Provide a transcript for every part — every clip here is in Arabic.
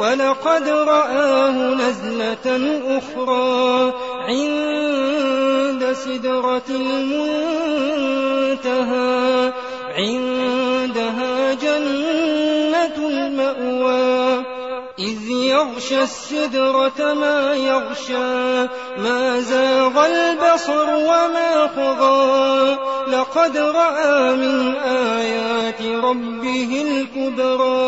ولقد رآه نزلة أخرى عند سدرة المنتهى. عندها جنة المأوى. إذ يغشى السدرة ما يغشى. ما زاغ البصر وما طغى لقد رأى من آيات ربه الكبرى.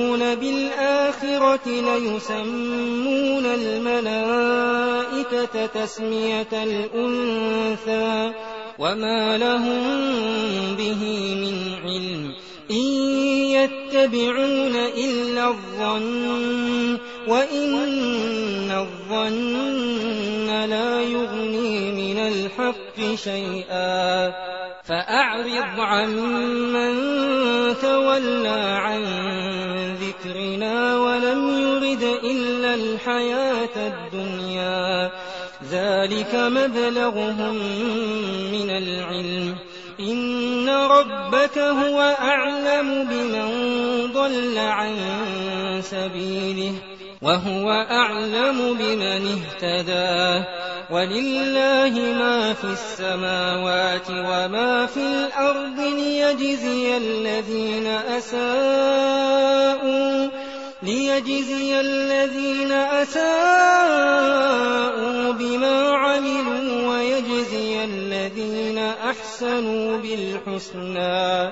بالآخرة ليسمون الملائكة تسمية الأنثى وما لهم به من علم إن يتبعون إلا الظن وإن الظن لا يغني من الحق شيئا فأعرض عمن تولى عن ذكرنا ولم يرد إلا الحياة الدنيا. ذلك مبلغهم من العلم. إن ربك هو أعلم بمن ضل عن سبيله. وهو أعلم بمن اهتدى. ولله ما في السماوات وما في الأرض ليجزي الذين أساءوا ليجزي الذين أساءوا بما عملوا ويجزي الذين أحسنوا بالحسنى.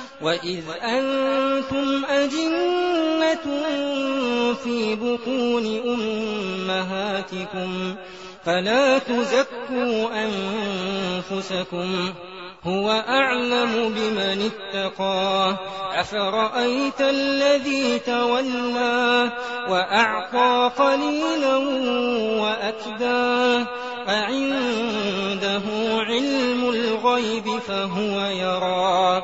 وإذ أنتم أجنة في بطون أمهاتكم فلا تزكوا أنفسكم هو أعلم بمن اتقى أفرأيت الذي تولى وأعطى قليلا وأكدى أعنده علم الغيب فهو يرى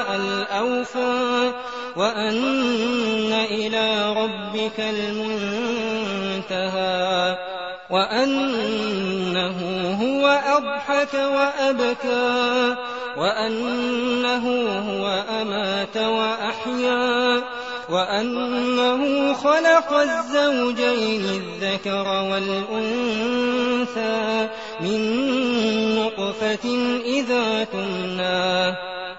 الأوفى وأن إلى ربك المنتهى وأنه هو أضحك وأبكى وأنه هو أمات وأحيا وأنه خلق الزوجين الذكر والأنثى من نطفة إذا تمنى.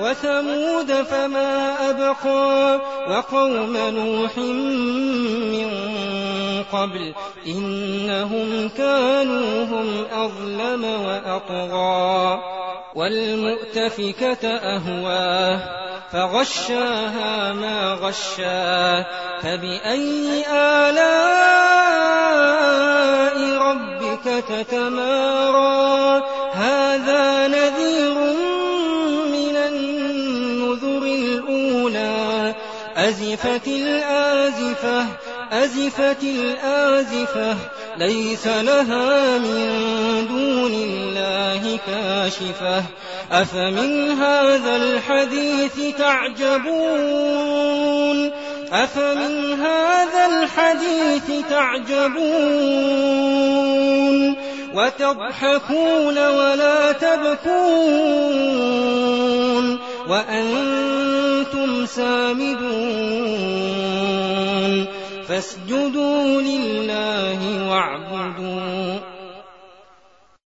وثمود فما أبقى وقوم نوح من قبل إنهم كانوا هم أظلم وأطغى والمؤتفكة أهواه فغشاها ما غشا فبأي آلاء ربك تتمارى؟ هذا نذير أزفت الآزفة أزفت الآزفة ليس لها من دون الله كاشفة. أفمن هذا الحديث تعجبون؟ أفمن هذا الحديث تعجبون؟ وتضحكون ولا تبكون؟ وأنتم سامدون فاسجدوا لله واعبدوا